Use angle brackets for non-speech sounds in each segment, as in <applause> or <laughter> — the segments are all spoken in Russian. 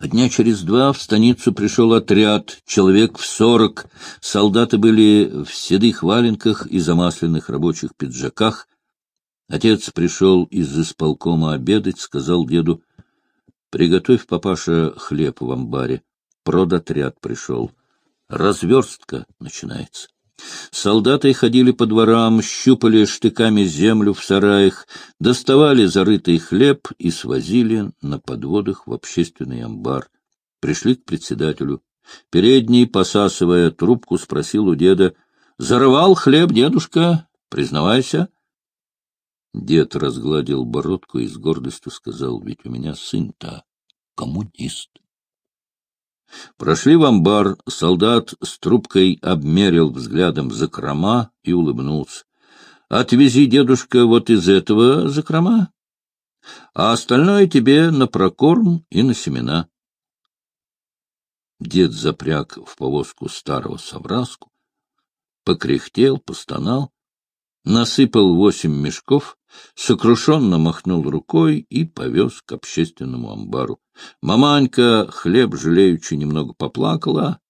Дня через два в станицу пришел отряд, человек в сорок. Солдаты были в седых валенках и замасленных рабочих пиджаках. Отец пришел из исполкома обедать, сказал деду, — Приготовь, папаша, хлеб в амбаре. Продотряд пришел. Разверстка начинается. Солдаты ходили по дворам, щупали штыками землю в сараях, доставали зарытый хлеб и свозили на подводах в общественный амбар. Пришли к председателю. Передний, посасывая трубку, спросил у деда, — Зарывал хлеб, дедушка? Признавайся. Дед разгладил бородку и с гордостью сказал, — Ведь у меня сын-то коммунист. Прошли в амбар, солдат с трубкой обмерил взглядом закрома и улыбнулся. — Отвези, дедушка, вот из этого закрома, а остальное тебе на прокорм и на семена. Дед запряг в повозку старого совраску, покряхтел, постонал, насыпал восемь мешков, сокрушенно махнул рукой и повез к общественному амбару. Маманька, хлеб жалеючи, немного поплакала,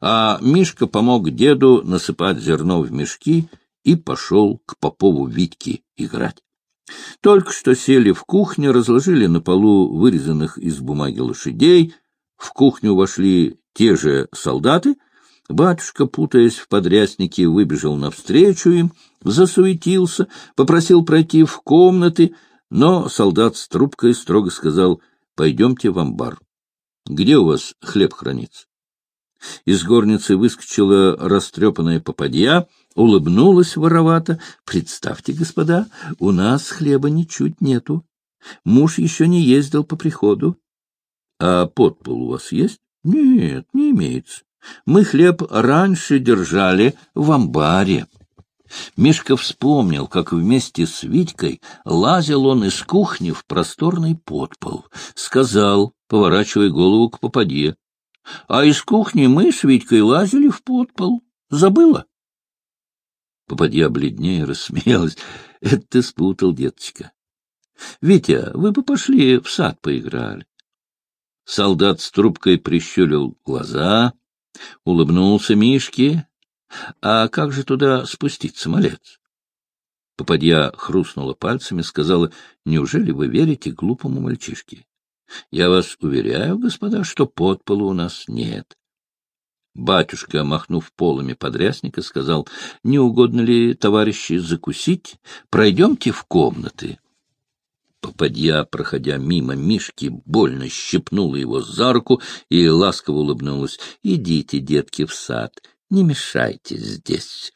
а Мишка помог деду насыпать зерно в мешки и пошел к Попову Витьке играть. Только что сели в кухне, разложили на полу вырезанных из бумаги лошадей, в кухню вошли те же солдаты, Батюшка, путаясь в подряснике, выбежал навстречу им, засуетился, попросил пройти в комнаты, но солдат с трубкой строго сказал «Пойдемте в амбар. Где у вас хлеб хранится?» Из горницы выскочила растрепанная попадья, улыбнулась воровато. «Представьте, господа, у нас хлеба ничуть нету. Муж еще не ездил по приходу». «А подпол у вас есть?» «Нет, не имеется. Мы хлеб раньше держали в амбаре. Мишка вспомнил, как вместе с Витькой лазил он из кухни в просторный подпол. Сказал, поворачивая голову к попаде. — А из кухни мы с Витькой лазили в подпол. Забыла? Попадья бледнее рассмеялась. <laughs> — Это ты спутал, деточка. — Витя, вы бы пошли в сад поиграли. Солдат с трубкой прищурил глаза, Улыбнулся Мишке. А как же туда спуститься, малец? Попадья хрустнула пальцами, сказала, неужели вы верите глупому мальчишке? Я вас уверяю, господа, что подпола у нас нет. Батюшка, махнув полами подрясника, сказал, не угодно ли, товарищи, закусить? Пройдемте в комнаты. Попадья, проходя мимо Мишки, больно щипнула его за руку и ласково улыбнулась. — Идите, детки, в сад, не мешайте здесь.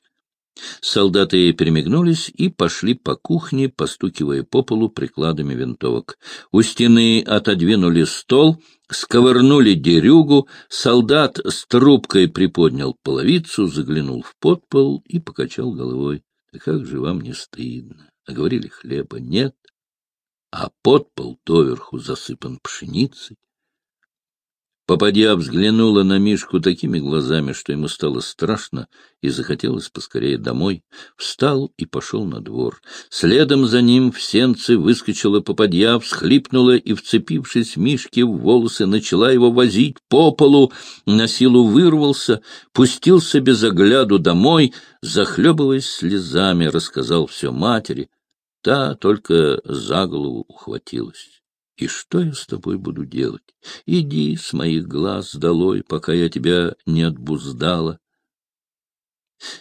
Солдаты перемигнулись и пошли по кухне, постукивая по полу прикладами винтовок. У стены отодвинули стол, сковырнули дерюгу, солдат с трубкой приподнял половицу, заглянул в подпол и покачал головой. — Как же вам не стыдно? А говорили, хлеба нет а подпол доверху засыпан пшеницей. Попадья взглянула на Мишку такими глазами, что ему стало страшно и захотелось поскорее домой. Встал и пошел на двор. Следом за ним в сенце выскочила попадья, всхлипнула и, вцепившись Мишке в волосы, начала его возить по полу, на силу вырвался, пустился без огляду домой, захлебываясь слезами, рассказал все матери — Та только за голову ухватилась. И что я с тобой буду делать? Иди с моих глаз долой, пока я тебя не отбуздала.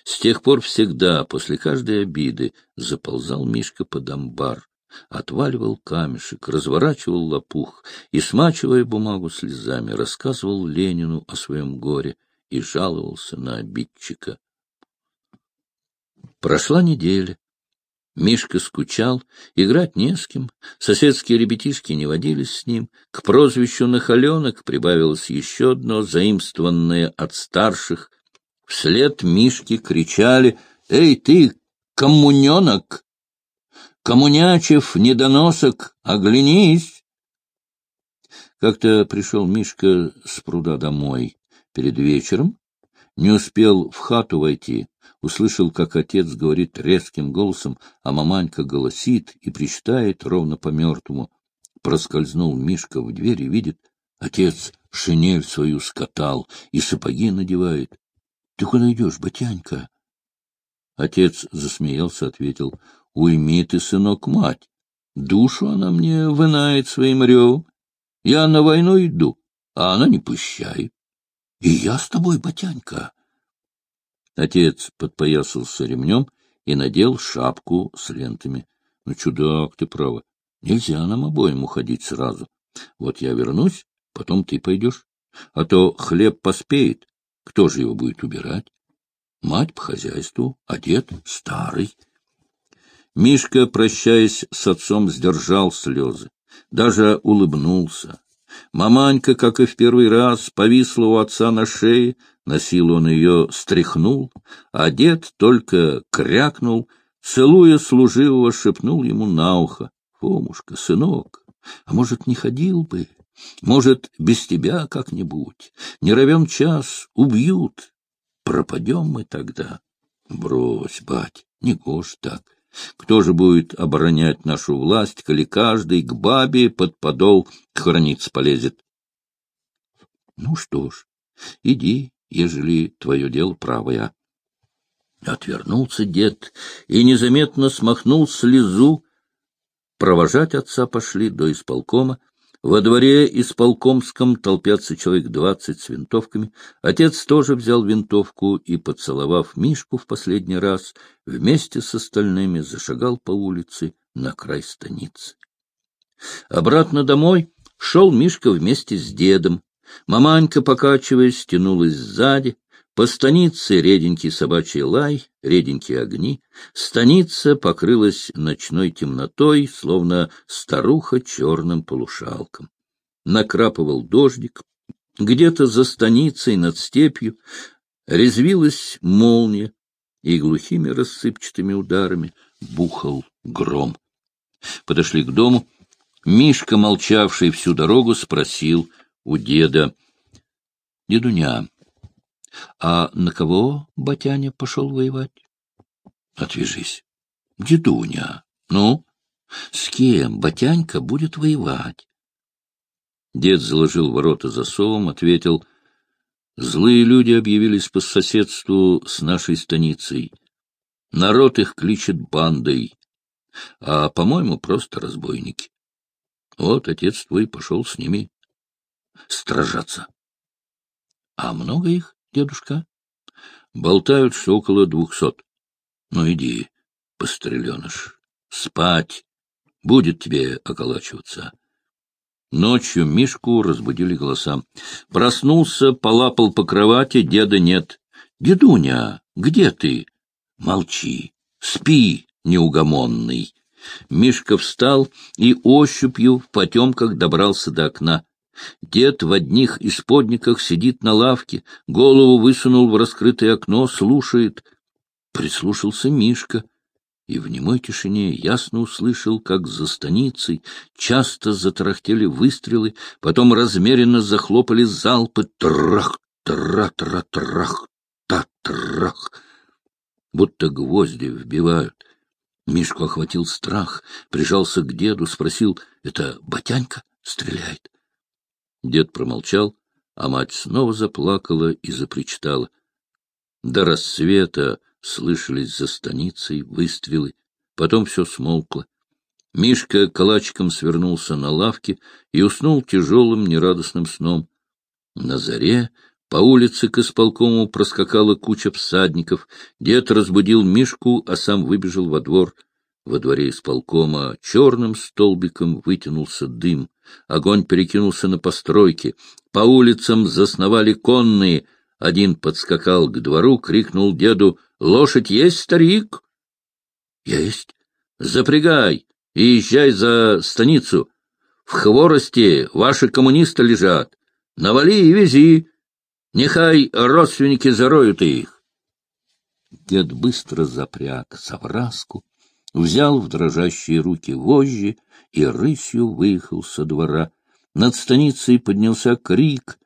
С тех пор всегда, после каждой обиды, заползал Мишка под амбар, отваливал камешек, разворачивал лопух и, смачивая бумагу слезами, рассказывал Ленину о своем горе и жаловался на обидчика. Прошла неделя. Мишка скучал, играть не с кем, соседские ребятишки не водились с ним. К прозвищу «Нахаленок» прибавилось еще одно, заимствованное от старших. Вслед Мишки кричали «Эй, ты, коммуненок! Коммунячев, недоносок, оглянись!» Как-то пришел Мишка с пруда домой перед вечером, не успел в хату войти, услышал, как отец говорит резким голосом, а маманька голосит и причитает ровно по мертвому. Проскользнул Мишка в дверь и видит, Отец шинель свою скатал и сапоги надевает. — Ты куда идешь, батянька? Отец засмеялся, ответил. — Уйми ты, сынок, мать. Душу она мне вынает своим ревом. Я на войну иду, а она не пущает. — И я с тобой, батянька. Отец подпоясался ремнем и надел шапку с лентами. — Ну, чудак ты, право, нельзя нам обоим уходить сразу. Вот я вернусь, потом ты пойдешь. А то хлеб поспеет, кто же его будет убирать? Мать по хозяйству, а дед старый. Мишка, прощаясь с отцом, сдержал слезы, даже улыбнулся. Маманька, как и в первый раз, повисла у отца на шее, на силу он ее стряхнул, а дед только крякнул, целуя служивого, шепнул ему на ухо. — Фомушка, сынок, а может, не ходил бы? Может, без тебя как-нибудь? Не равен час, убьют. Пропадем мы тогда. Брось, бать, не гож так. Кто же будет оборонять нашу власть, коли каждый к бабе под подол храниться полезет? Ну что ж, иди, ежели твое дело правое. Отвернулся дед и незаметно смахнул слезу. Провожать отца пошли до исполкома. Во дворе исполкомском толпятся человек двадцать с винтовками. Отец тоже взял винтовку и, поцеловав Мишку в последний раз, вместе с остальными зашагал по улице на край станицы. Обратно домой шел Мишка вместе с дедом. Маманька, покачиваясь, тянулась сзади. По станице реденький собачий лай, реденькие огни. Станица покрылась ночной темнотой, словно старуха черным полушалком. Накрапывал дождик. Где-то за станицей над степью резвилась молния, и глухими рассыпчатыми ударами бухал гром. Подошли к дому. Мишка, молчавший всю дорогу, спросил у деда. — Дедуня, а на кого батяня пошел воевать? — Отвяжись. — Дедуня. Ну? С кем батянька будет воевать? Дед заложил ворота засовом, ответил. Злые люди объявились по соседству с нашей станицей. Народ их кличет бандой, а, по-моему, просто разбойники. Вот отец твой пошел с ними стражаться. А много их? Дедушка? Болтают, что около двухсот. Ну, иди, постреленыш, спать. Будет тебе околачиваться. Ночью Мишку разбудили голоса. Проснулся, полапал по кровати, деда нет. «Дедуня, где ты?» «Молчи, спи, неугомонный». Мишка встал и ощупью в потемках добрался до окна. Дед в одних исподниках сидит на лавке, голову высунул в раскрытое окно, слушает. Прислушался Мишка и в немой тишине ясно услышал, как за станицей часто затарахтели выстрелы, потом размеренно захлопали залпы трах, тра, тра, трах, та, трах, будто гвозди вбивают. Мишку охватил страх, прижался к деду, спросил, — это Батянька стреляет? Дед промолчал, а мать снова заплакала и запричитала. До рассвета слышались за станицей выстрелы, потом все смолкло. Мишка калачиком свернулся на лавке и уснул тяжелым нерадостным сном. На заре по улице к исполкому проскакала куча всадников. Дед разбудил Мишку, а сам выбежал во двор. Во дворе исполкома черным столбиком вытянулся дым. Огонь перекинулся на постройки. По улицам засновали конные. Один подскакал к двору, крикнул деду «Лошадь есть, старик?» «Есть. Запрягай и езжай за станицу. В хворости ваши коммунисты лежат. Навали и вези. Нехай родственники зароют их». Дед быстро запряг совраску, взял в дрожащие руки вожжи и рысью выехал со двора. Над станицей поднялся крик,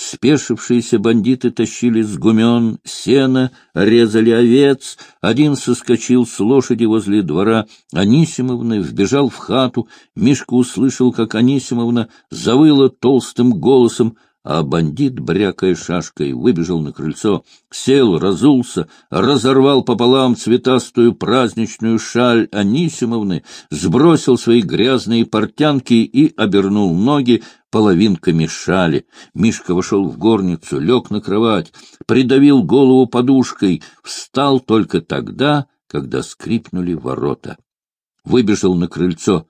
Спешившиеся бандиты тащили с гумен сено, резали овец. Один соскочил с лошади возле двора Анисимовны, вбежал в хату. Мишка услышал, как Анисимовна завыла толстым голосом — а бандит, брякая шашкой, выбежал на крыльцо, сел, разулся, разорвал пополам цветастую праздничную шаль Анисимовны, сбросил свои грязные портянки и обернул ноги половинками шали. Мишка вошел в горницу, лег на кровать, придавил голову подушкой, встал только тогда, когда скрипнули ворота. Выбежал на крыльцо,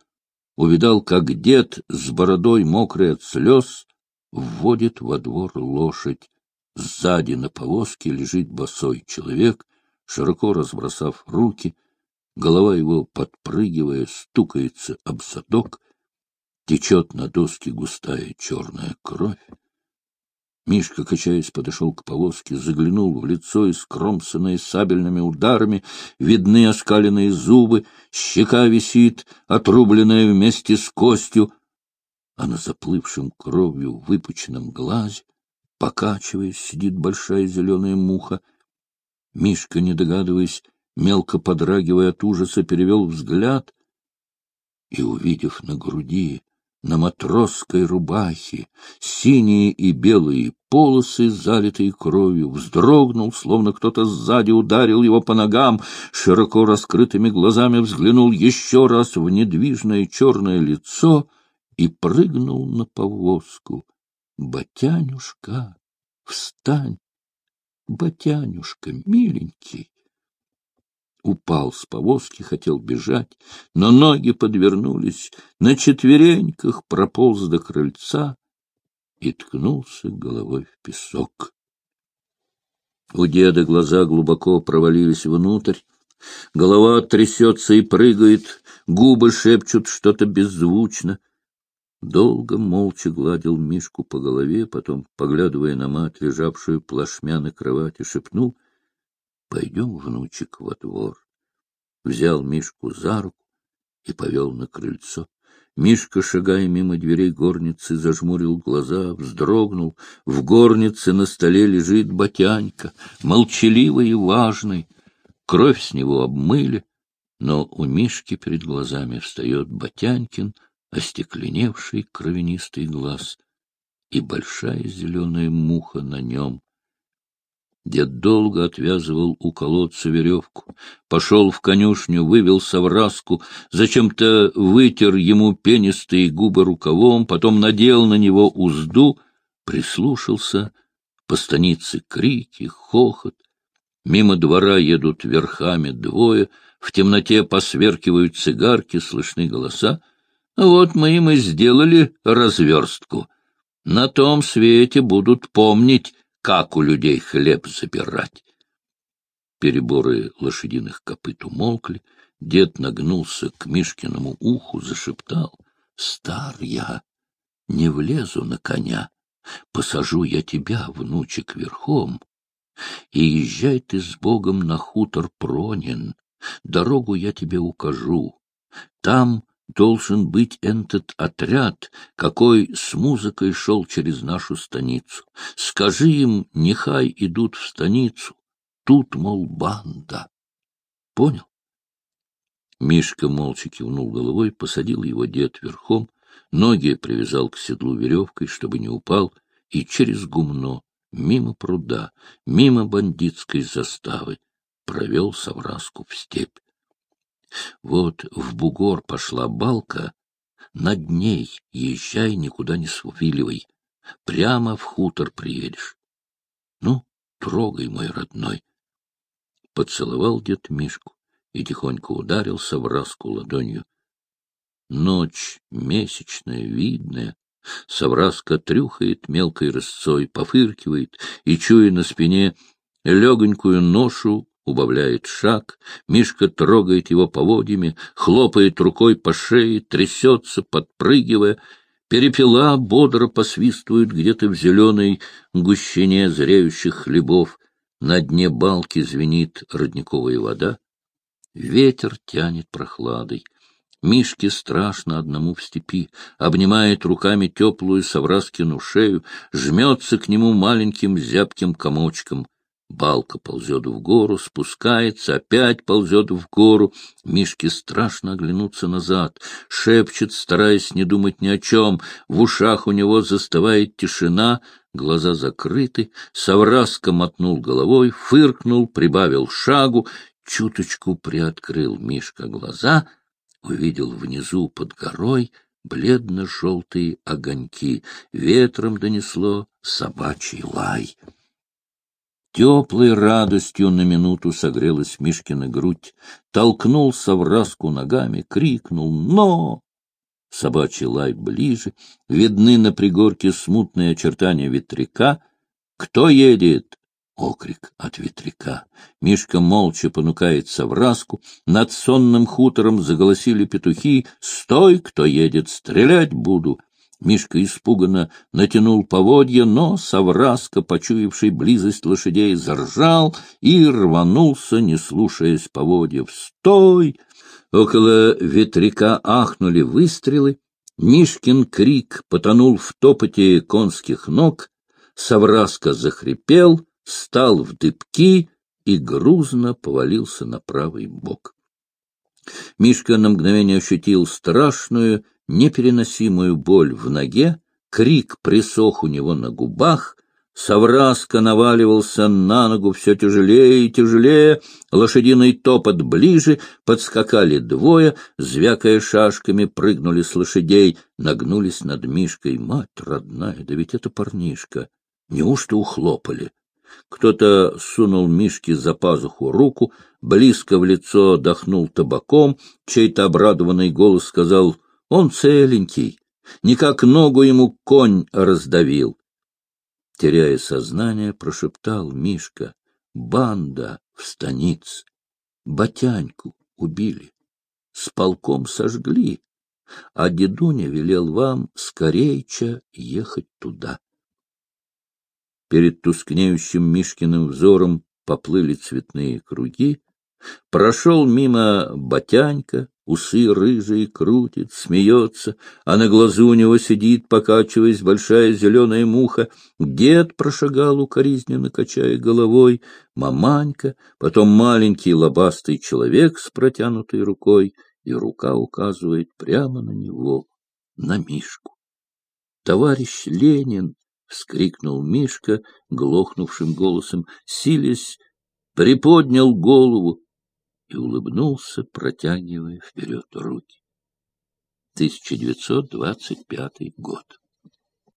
увидал, как дед с бородой мокрый от слез вводит во двор лошадь. Сзади на повозке лежит босой человек, широко разбросав руки, голова его, подпрыгивая, стукается об задок, течет на доске густая черная кровь. Мишка, качаясь, подошел к повозке, заглянул в лицо, искромсанное сабельными ударами, видны оскаленные зубы, щека висит, отрубленная вместе с костью, а на заплывшем кровью выпученном глазе, покачиваясь, сидит большая зеленая муха. Мишка, не догадываясь, мелко подрагивая от ужаса, перевел взгляд и, увидев на груди, на матросской рубахе, синие и белые полосы, залитые кровью, вздрогнул, словно кто-то сзади ударил его по ногам, широко раскрытыми глазами взглянул еще раз в недвижное черное лицо — и прыгнул на повозку. Батянюшка, встань! Батянюшка, миленький! Упал с повозки, хотел бежать, но ноги подвернулись, на четвереньках прополз до крыльца и ткнулся головой в песок. У деда глаза глубоко провалились внутрь, голова трясется и прыгает, губы шепчут что-то беззвучно. Долго молча гладил Мишку по голове, потом, поглядывая на мать, лежавшую плашмя на кровати, шепнул — Пойдем, внучек, во двор. Взял Мишку за руку и повел на крыльцо. Мишка, шагая мимо дверей горницы, зажмурил глаза, вздрогнул. В горнице на столе лежит Батянька, молчаливый и важный. Кровь с него обмыли, но у Мишки перед глазами встает Батянькин — остекленевший кровянистый глаз и большая зеленая муха на нем. Дед долго отвязывал у колодца веревку, пошел в конюшню, вывел совраску, зачем-то вытер ему пенистые губы рукавом, потом надел на него узду, прислушался, по станице крики, хохот. Мимо двора едут верхами двое, в темноте посверкивают цигарки, слышны голоса. Вот мы им и сделали разверстку. На том свете будут помнить, как у людей хлеб забирать. Переборы лошадиных копыт умолкли, дед нагнулся к Мишкиному уху, зашептал. — Стар я, не влезу на коня, посажу я тебя, внучек, верхом, и езжай ты с Богом на хутор Пронин, дорогу я тебе укажу. Там должен быть этот отряд, какой с музыкой шел через нашу станицу. Скажи им, нехай идут в станицу. Тут, мол, банда. Понял? Мишка молча кивнул головой, посадил его дед верхом, ноги привязал к седлу веревкой, чтобы не упал, и через гумно, мимо пруда, мимо бандитской заставы, провел совраску в степь. Вот в бугор пошла балка, над ней езжай, никуда не свиливай. Прямо в хутор приедешь. Ну, трогай, мой родной. Поцеловал дед Мишку и тихонько ударился в раску ладонью. Ночь месячная, видная, Совраска трюхает мелкой рысцой, пофыркивает и, чуя на спине легонькую ношу, убавляет шаг, Мишка трогает его поводьями, хлопает рукой по шее, трясется, подпрыгивая. Перепела бодро посвистывают где-то в зеленой гущине зреющих хлебов. На дне балки звенит родниковая вода. Ветер тянет прохладой. Мишке страшно одному в степи, обнимает руками теплую Савраскину шею, жмется к нему маленьким зябким комочком. Балка ползет в гору, спускается, опять ползет в гору. Мишке страшно оглянуться назад, шепчет, стараясь не думать ни о чем. В ушах у него застывает тишина, глаза закрыты. Савраска мотнул головой, фыркнул, прибавил шагу, чуточку приоткрыл Мишка глаза — увидел внизу под горой бледно-желтые огоньки. Ветром донесло собачий лай. Теплой радостью на минуту согрелась Мишкина грудь, толкнулся в раску ногами, крикнул «Но!». Собачий лай ближе, видны на пригорке смутные очертания ветряка. «Кто едет?» Окрик от ветряка. Мишка молча понукается в раску. Над сонным хутором заголосили петухи. «Стой, кто едет! Стрелять буду!» Мишка испуганно натянул поводья, но Савраска, почуявший близость лошадей, заржал и рванулся, не слушаясь поводьев. «Стой!» Около ветряка ахнули выстрелы. Мишкин крик потонул в топоте конских ног. Савраска захрипел — стал в дыбки и грузно повалился на правый бок. Мишка на мгновение ощутил страшную, непереносимую боль в ноге, крик присох у него на губах, Савраска наваливался на ногу все тяжелее и тяжелее, лошадиный топот ближе, подскакали двое, звякая шашками, прыгнули с лошадей, нагнулись над Мишкой. Мать родная, да ведь это парнишка! Неужто ухлопали? Кто-то сунул Мишке за пазуху руку, близко в лицо дохнул табаком, чей-то обрадованный голос сказал «Он целенький, никак ногу ему конь раздавил». Теряя сознание, прошептал Мишка «Банда в станице, Батяньку убили, с полком сожгли, а дедуня велел вам скорейча ехать туда». Перед тускнеющим Мишкиным взором поплыли цветные круги. Прошел мимо Батянька, усы рыжие крутит, смеется, а на глазу у него сидит, покачиваясь, большая зеленая муха. Дед прошагал укоризненно, качая головой, маманька, потом маленький лобастый человек с протянутой рукой, и рука указывает прямо на него, на Мишку. Товарищ Ленин — вскрикнул Мишка глохнувшим голосом, силясь, приподнял голову и улыбнулся, протягивая вперед руки. 1925 год.